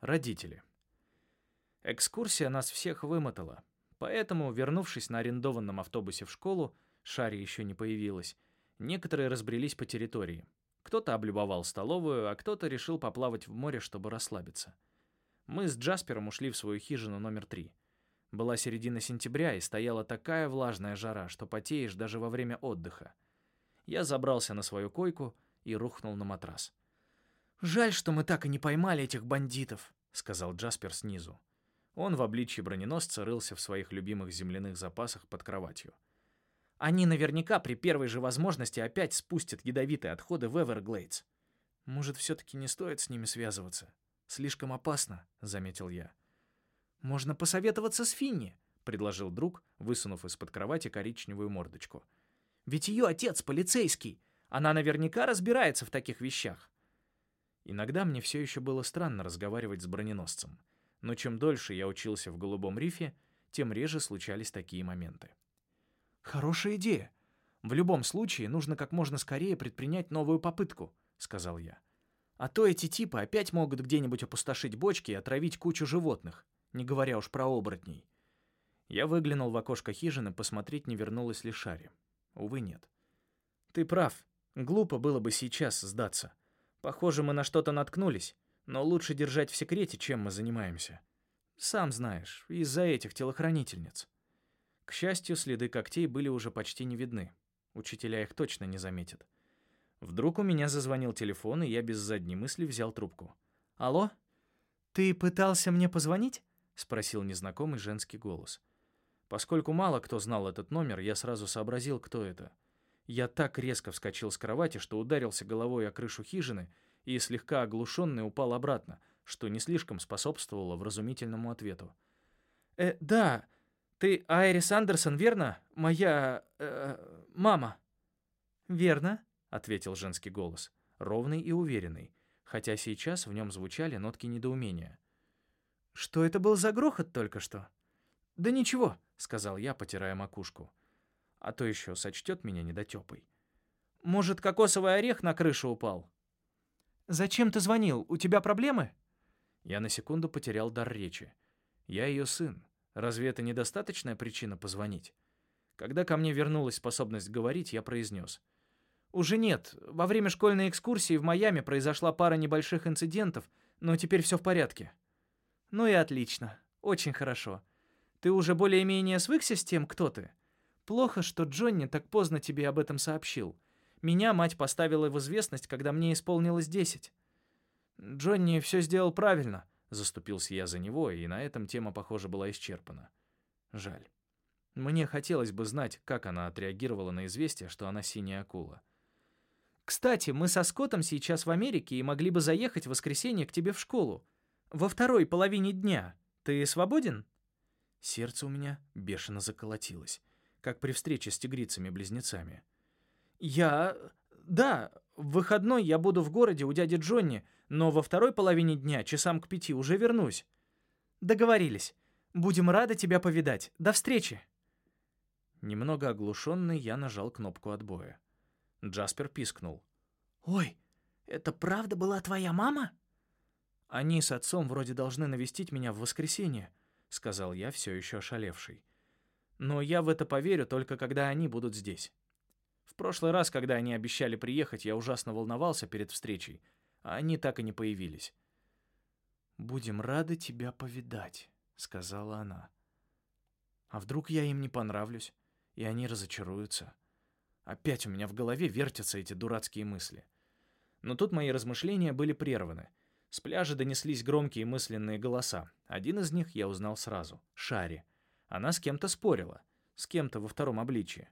Родители. Экскурсия нас всех вымотала, поэтому, вернувшись на арендованном автобусе в школу, Шари еще не появилась, некоторые разбрелись по территории. Кто-то облюбовал столовую, а кто-то решил поплавать в море, чтобы расслабиться. Мы с Джаспером ушли в свою хижину номер три. Была середина сентября, и стояла такая влажная жара, что потеешь даже во время отдыха. Я забрался на свою койку и рухнул на матрас. «Жаль, что мы так и не поймали этих бандитов», — сказал Джаспер снизу. Он в обличье броненосца рылся в своих любимых земляных запасах под кроватью. «Они наверняка при первой же возможности опять спустят ядовитые отходы в Эверглейдс. Может, все-таки не стоит с ними связываться? Слишком опасно», — заметил я. «Можно посоветоваться с Финни», — предложил друг, высунув из-под кровати коричневую мордочку. «Ведь ее отец полицейский. Она наверняка разбирается в таких вещах». Иногда мне все еще было странно разговаривать с броненосцем, но чем дольше я учился в Голубом рифе, тем реже случались такие моменты. «Хорошая идея. В любом случае нужно как можно скорее предпринять новую попытку», — сказал я. «А то эти типы опять могут где-нибудь опустошить бочки и отравить кучу животных, не говоря уж про оборотней». Я выглянул в окошко хижины посмотреть, не вернулась ли Шари. Увы, нет. «Ты прав. Глупо было бы сейчас сдаться. Похоже, мы на что-то наткнулись, но лучше держать в секрете, чем мы занимаемся. Сам знаешь, из-за этих телохранительниц. К счастью, следы когтей были уже почти не видны. Учителя их точно не заметят. Вдруг у меня зазвонил телефон, и я без задней мысли взял трубку. «Алло? Ты пытался мне позвонить?» — спросил незнакомый женский голос. Поскольку мало кто знал этот номер, я сразу сообразил, кто это — я так резко вскочил с кровати, что ударился головой о крышу хижины и, слегка оглушенный, упал обратно, что не слишком способствовало вразумительному ответу. «Э, да, ты Айрис Андерсон, верно? Моя... Э, мама». «Верно», — ответил женский голос, ровный и уверенный, хотя сейчас в нем звучали нотки недоумения. «Что это был за грохот только что?» «Да ничего», — сказал я, потирая макушку а то еще сочтет меня недотепой. Может, кокосовый орех на крышу упал? «Зачем ты звонил? У тебя проблемы?» Я на секунду потерял дар речи. Я ее сын. Разве это недостаточная причина позвонить? Когда ко мне вернулась способность говорить, я произнес. «Уже нет. Во время школьной экскурсии в Майами произошла пара небольших инцидентов, но теперь все в порядке». «Ну и отлично. Очень хорошо. Ты уже более-менее свыкся с тем, кто ты?» Плохо, что Джонни так поздно тебе об этом сообщил. Меня мать поставила в известность, когда мне исполнилось десять. Джонни все сделал правильно, заступился я за него, и на этом тема, похоже, была исчерпана. Жаль. Мне хотелось бы знать, как она отреагировала на известие, что она синяя акула. «Кстати, мы со Скоттом сейчас в Америке и могли бы заехать в воскресенье к тебе в школу. Во второй половине дня. Ты свободен?» Сердце у меня бешено заколотилось как при встрече с тигрицами-близнецами. «Я... да, в выходной я буду в городе у дяди Джонни, но во второй половине дня, часам к пяти, уже вернусь». «Договорились. Будем рады тебя повидать. До встречи!» Немного оглушенный, я нажал кнопку отбоя. Джаспер пискнул. «Ой, это правда была твоя мама?» «Они с отцом вроде должны навестить меня в воскресенье», — сказал я, все еще ошалевший. Но я в это поверю только когда они будут здесь. В прошлый раз, когда они обещали приехать, я ужасно волновался перед встречей, а они так и не появились. «Будем рады тебя повидать», — сказала она. «А вдруг я им не понравлюсь, и они разочаруются?» Опять у меня в голове вертятся эти дурацкие мысли. Но тут мои размышления были прерваны. С пляжа донеслись громкие мысленные голоса. Один из них я узнал сразу — Шари — она с кем-то спорила, с кем-то во втором обличии.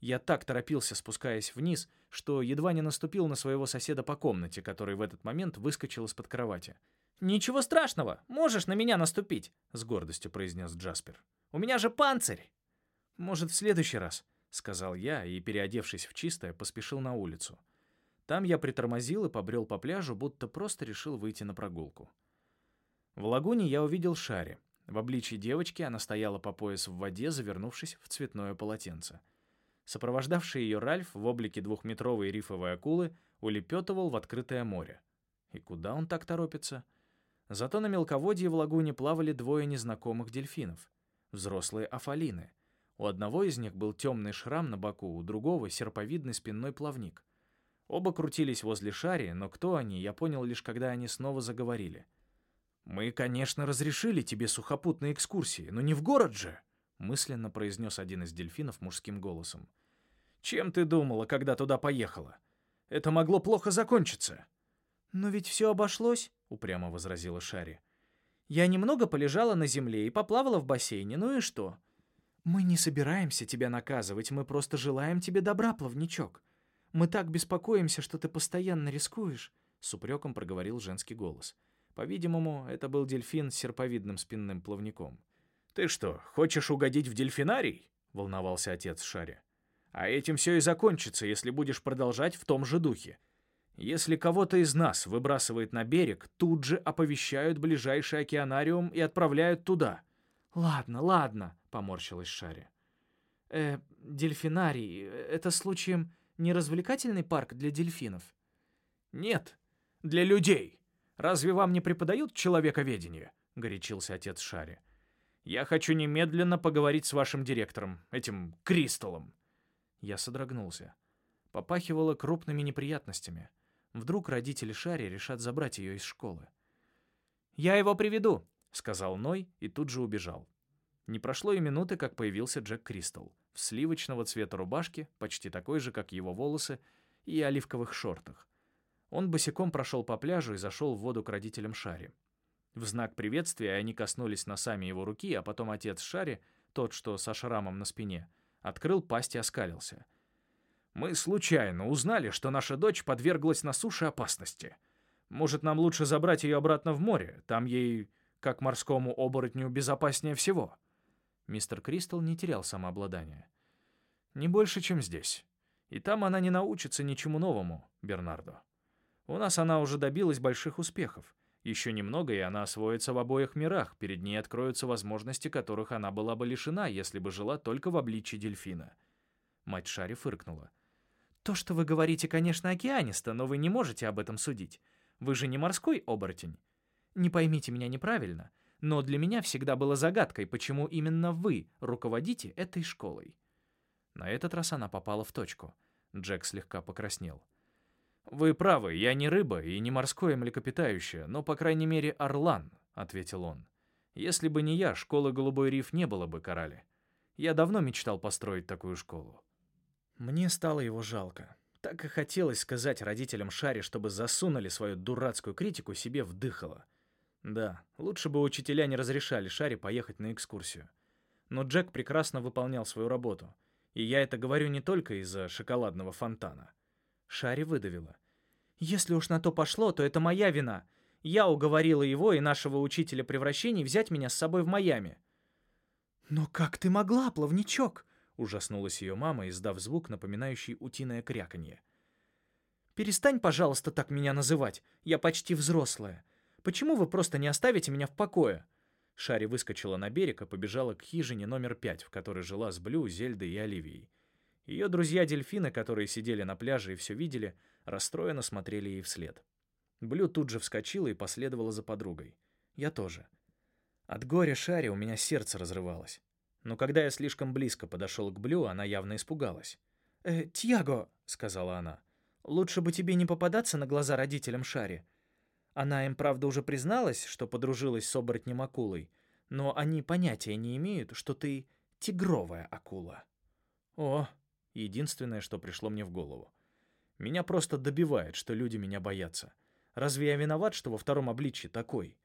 Я так торопился, спускаясь вниз, что едва не наступил на своего соседа по комнате, который в этот момент выскочил из-под кровати. «Ничего страшного, можешь на меня наступить», — с гордостью произнес Джаспер. «У меня же панцирь!» «Может, в следующий раз», — сказал я и, переодевшись в чистое, поспешил на улицу. Там я притормозил и побрел по пляжу, будто просто решил выйти на прогулку. В лагуне я увидел Шари. В обличии девочки она стояла по пояс в воде, завернувшись в цветное полотенце. Сопровождавший ее Ральф в облике двухметровой рифовой акулы улепетывал в открытое море. И куда он так торопится? Зато на мелководье в лагуне плавали двое незнакомых дельфинов. Взрослые афалины. У одного из них был темный шрам на боку, у другого — серповидный спинной плавник. Оба крутились возле шари, но кто они, я понял лишь, когда они снова заговорили. «Мы, конечно, разрешили тебе сухопутные экскурсии, но не в город же!» — мысленно произнес один из дельфинов мужским голосом. «Чем ты думала, когда туда поехала? Это могло плохо закончиться». «Но ведь все обошлось», — упрямо возразила Шари. «Я немного полежала на земле и поплавала в бассейне, ну и что?» «Мы не собираемся тебя наказывать, мы просто желаем тебе добра, плавничок. Мы так беспокоимся, что ты постоянно рискуешь», — с упреком проговорил женский голос. По-видимому, это был дельфин с серповидным спинным плавником. «Ты что, хочешь угодить в дельфинарий?» — волновался отец Шари. «А этим все и закончится, если будешь продолжать в том же духе. Если кого-то из нас выбрасывает на берег, тут же оповещают ближайший океанариум и отправляют туда». «Ладно, ладно», — поморщилась Шари. «Э, дельфинарий — это случаем не развлекательный парк для дельфинов?» «Нет, для людей. Разве вам не преподают человековедение?» — горячился отец Шари. Я хочу немедленно поговорить с вашим директором, этим Кристаллом». Я содрогнулся. Попахивало крупными неприятностями. Вдруг родители Шари решат забрать ее из школы. «Я его приведу», — сказал Ной и тут же убежал. Не прошло и минуты, как появился Джек Кристал в сливочного цвета рубашке, почти такой же, как его волосы, и оливковых шортах. Он босиком прошел по пляжу и зашел в воду к родителям Шари. В знак приветствия они коснулись носами его руки, а потом отец Шари, тот, что со шрамом на спине, открыл пасть и оскалился. «Мы случайно узнали, что наша дочь подверглась на суше опасности. Может, нам лучше забрать ее обратно в море? Там ей, как морскому оборотню, безопаснее всего». Мистер Кристал не терял самообладания. «Не больше, чем здесь. И там она не научится ничему новому, Бернардо. У нас она уже добилась больших успехов. Еще немного, и она освоится в обоих мирах, перед ней откроются возможности, которых она была бы лишена, если бы жила только в обличии дельфина. Мать Шари фыркнула. «То, что вы говорите, конечно, океанисто, но вы не можете об этом судить. Вы же не морской оборотень. Не поймите меня неправильно, но для меня всегда было загадкой, почему именно вы руководите этой школой». На этот раз она попала в точку. Джек слегка покраснел. «Вы правы, я не рыба и не морское млекопитающее, но, по крайней мере, орлан», — ответил он. «Если бы не я, школы Голубой риф не было бы корали. Я давно мечтал построить такую школу». Мне стало его жалко. Так и хотелось сказать родителям Шари, чтобы засунули свою дурацкую критику себе в дыхало. Да, лучше бы учителя не разрешали Шаре поехать на экскурсию. Но Джек прекрасно выполнял свою работу. И я это говорю не только из-за шоколадного фонтана. Шари выдавила. «Если уж на то пошло, то это моя вина. Я уговорила его и нашего учителя превращений взять меня с собой в Майами». «Но как ты могла, плавничок?» — ужаснулась ее мама, издав звук, напоминающий утиное кряканье. «Перестань, пожалуйста, так меня называть. Я почти взрослая. Почему вы просто не оставите меня в покое?» Шари выскочила на берег и побежала к хижине номер пять, в которой жила с Блю, Зельдой и Оливией. Ее друзья-дельфины, которые сидели на пляже и все видели, расстроенно смотрели ей вслед. Блю тут же вскочила и последовала за подругой. Я тоже. От горя Шари у меня сердце разрывалось. Но когда я слишком близко подошел к Блю, она явно испугалась. «Э, Тьяго», — сказала она, — «лучше бы тебе не попадаться на глаза родителям Шари. Она им, правда, уже призналась, что подружилась с оборотнем акулой, но они понятия не имеют, что ты тигровая акула». «О, Единственное, что пришло мне в голову. Меня просто добивает, что люди меня боятся. Разве я виноват, что во втором обличье такой?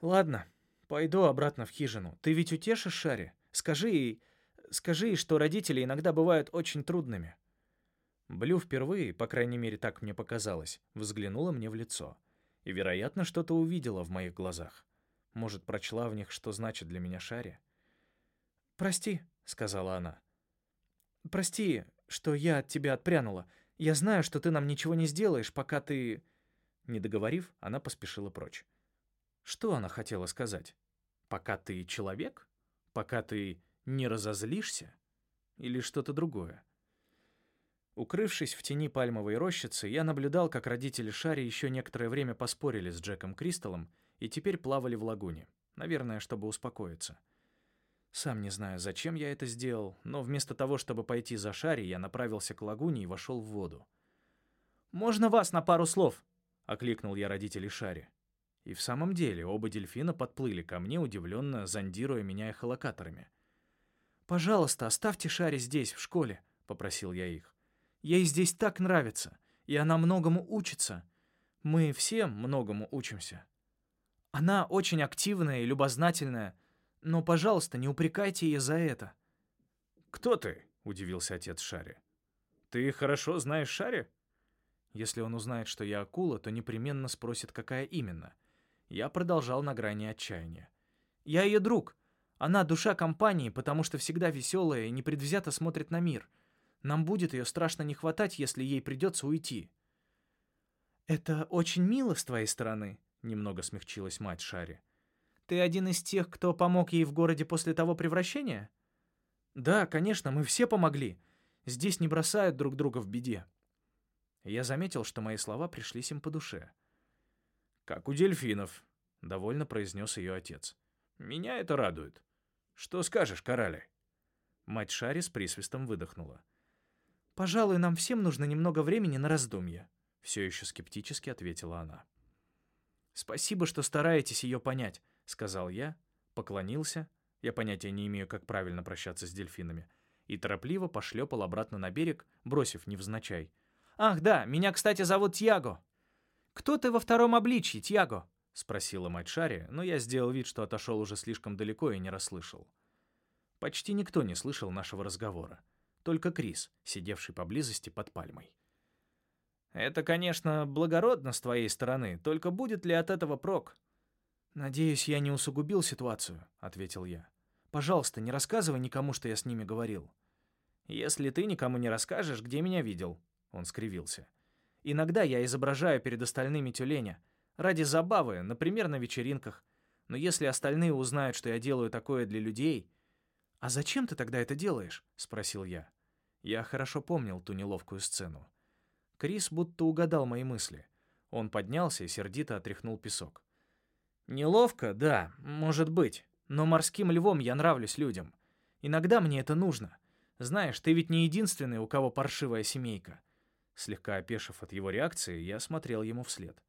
Ладно, пойду обратно в хижину. Ты ведь утешишь Шаре? Скажи ей... Скажи ей, что родители иногда бывают очень трудными. Блю впервые, по крайней мере, так мне показалось, взглянула мне в лицо. И, вероятно, что-то увидела в моих глазах. Может, прочла в них, что значит для меня Шаре? «Прости», — сказала она. Прости, что я от тебя отпрянула. Я знаю, что ты нам ничего не сделаешь, пока ты...» Не договорив, она поспешила прочь. Что она хотела сказать? «Пока ты человек? Пока ты не разозлишься? Или что-то другое?» Укрывшись в тени пальмовой рощицы, я наблюдал, как родители Шари еще некоторое время поспорили с Джеком Кристаллом и теперь плавали в лагуне, наверное, чтобы успокоиться. Сам не знаю, зачем я это сделал, но вместо того, чтобы пойти за Шари, я направился к лагуне и вошел в воду. «Можно вас на пару слов?» — окликнул я родителей Шари. И в самом деле оба дельфина подплыли ко мне, удивленно зондируя меня эхолокаторами. «Пожалуйста, оставьте Шари здесь, в школе», — попросил я их. «Ей здесь так нравится, и она многому учится. Мы все многому учимся. Она очень активная и любознательная, но, пожалуйста, не упрекайте ее за это». «Кто ты?» — удивился отец Шари. «Ты хорошо знаешь Шари?» Если он узнает, что я акула, то непременно спросит, какая именно — я продолжал на грани отчаяния. «Я ее друг. Она душа компании, потому что всегда веселая и непредвзято смотрит на мир. Нам будет ее страшно не хватать, если ей придется уйти». «Это очень мило с твоей стороны», — немного смягчилась мать Шари. «Ты один из тех, кто помог ей в городе после того превращения?» «Да, конечно, мы все помогли. Здесь не бросают друг друга в беде». Я заметил, что мои слова пришлись им по душе. «Как у дельфинов», — довольно произнес ее отец. «Меня это радует. Что скажешь, Кораля?» Мать Шари с присвистом выдохнула. «Пожалуй, нам всем нужно немного времени на раздумье», — все еще скептически ответила она. «Спасибо, что стараетесь ее понять», — сказал я, поклонился, я понятия не имею, как правильно прощаться с дельфинами, и торопливо пошлепал обратно на берег, бросив невзначай. «Ах, да, меня, кстати, зовут Тьяго. «Кто ты во втором обличье, Тьяго?» — спросила мать Шари, но я сделал вид, что отошел уже слишком далеко и не расслышал. Почти никто не слышал нашего разговора. Только Крис, сидевший поблизости под пальмой. «Это, конечно, благородно с твоей стороны, только будет ли от этого прок?» «Надеюсь, я не усугубил ситуацию», — ответил я. «Пожалуйста, не рассказывай никому, что я с ними говорил». «Если ты никому не расскажешь, где меня видел?» Он скривился. Иногда я изображаю перед остальными тюленя. Ради забавы, например, на вечеринках. Но если остальные узнают, что я делаю такое для людей... «А зачем ты тогда это делаешь?» — спросил я. Я хорошо помнил ту неловкую сцену. Крис будто угадал мои мысли. Он поднялся и сердито отряхнул песок. «Неловко, да, может быть. Но морским львом я нравлюсь людям. Иногда мне это нужно. Знаешь, ты ведь не единственный, у кого паршивая семейка. Слегка опешив от его реакции, я смотрел ему вслед.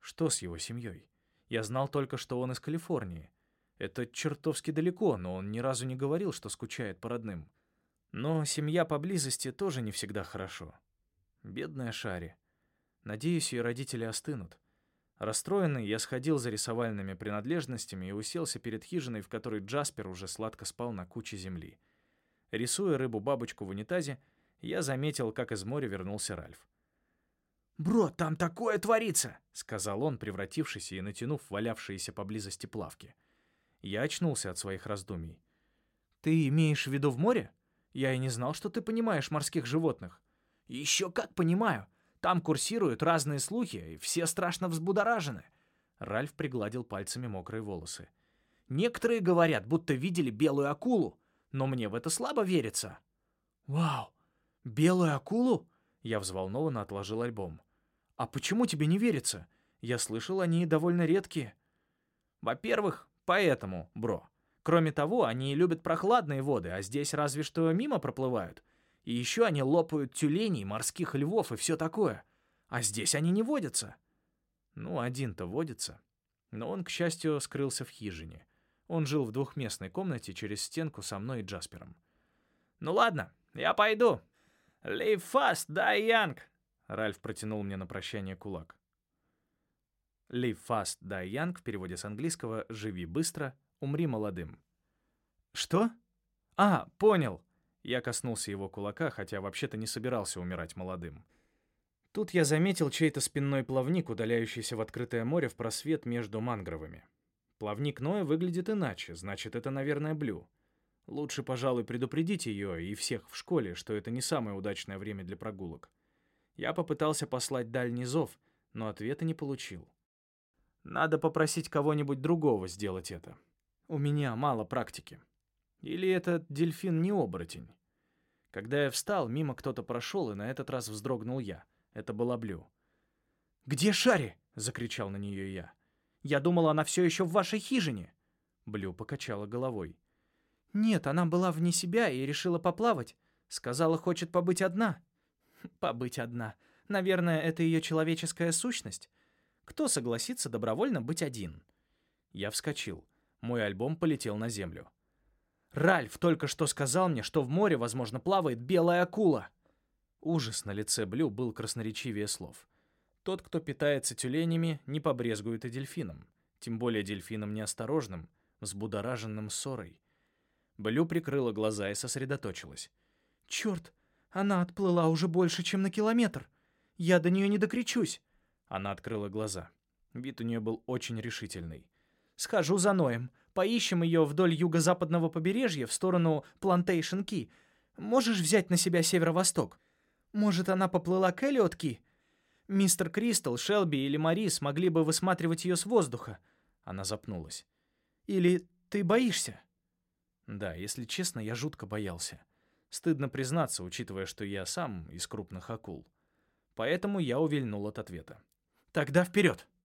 Что с его семьей? Я знал только, что он из Калифорнии. Это чертовски далеко, но он ни разу не говорил, что скучает по родным. Но семья поблизости тоже не всегда хорошо. Бедная Шари. Надеюсь, ее родители остынут. Расстроенный, я сходил за рисовальными принадлежностями и уселся перед хижиной, в которой Джаспер уже сладко спал на куче земли. Рисуя рыбу-бабочку в унитазе, я заметил, как из моря вернулся Ральф. «Бро, там такое творится!» — сказал он, превратившись и натянув валявшиеся поблизости плавки. Я очнулся от своих раздумий. «Ты имеешь в виду в море? Я и не знал, что ты понимаешь морских животных». «Еще как понимаю. Там курсируют разные слухи, и все страшно взбудоражены». Ральф пригладил пальцами мокрые волосы. «Некоторые говорят, будто видели белую акулу, но мне в это слабо верится». «Вау! «Белую акулу?» Я взволнованно отложил альбом. «А почему тебе не верится? Я слышал, они довольно редкие». «Во-первых, поэтому, бро. Кроме того, они любят прохладные воды, а здесь разве что мимо проплывают. И еще они лопают тюленей, морских львов и все такое. А здесь они не водятся». Ну, один-то водится. Но он, к счастью, скрылся в хижине. Он жил в двухместной комнате через стенку со мной и Джаспером. «Ну ладно, я пойду. «Live fast, die young!» Ральф протянул мне на прощание кулак. «Live fast, die young» в переводе с английского «Живи быстро, умри молодым». «Что?» «А, понял!» Я коснулся его кулака, хотя вообще-то не собирался умирать молодым. Тут я заметил чей-то спинной плавник, удаляющийся в открытое море в просвет между мангровыми. Плавник Ноя выглядит иначе, значит, это, наверное, Блю. Лучше, пожалуй, предупредить ее и всех в школе, что это не самое удачное время для прогулок. Я попытался послать дальний зов, но ответа не получил. Надо попросить кого-нибудь другого сделать это. У меня мало практики. Или этот дельфин не оборотень? Когда я встал, мимо кто-то прошел, и на этот раз вздрогнул я. Это была Блю. «Где Шари?» — закричал на нее я. Я думала, она все еще в вашей хижине». Блю покачала головой. «Нет, она была вне себя и решила поплавать. Сказала, хочет побыть одна». «Побыть одна. Наверное, это ее человеческая сущность. Кто согласится добровольно быть один?» Я вскочил. Мой альбом полетел на землю. «Ральф только что сказал мне, что в море, возможно, плавает белая акула». Ужас на лице Блю был красноречивее слов. Тот, кто питается тюленями, не побрезгует и дельфином. Тем более дельфином неосторожным, взбудораженным ссорой. Блю прикрыла глаза и сосредоточилась. «Черт, она отплыла уже больше, чем на километр. Я до нее не докричусь». Она открыла глаза. Вид у нее был очень решительный. «Схожу за Ноем. Поищем ее вдоль юго-западного побережья в сторону Плантейшн-Ки. Можешь взять на себя северо-восток? Может, она поплыла к Эллиот-Ки? Мистер Кристал, Шелби или Марис могли бы высматривать ее с воздуха». Она запнулась. «Или ты боишься?» Да, если честно, я жутко боялся. Стыдно признаться, учитывая, что я сам из крупных акул. Поэтому я увильнул от ответа. «Тогда вперед!»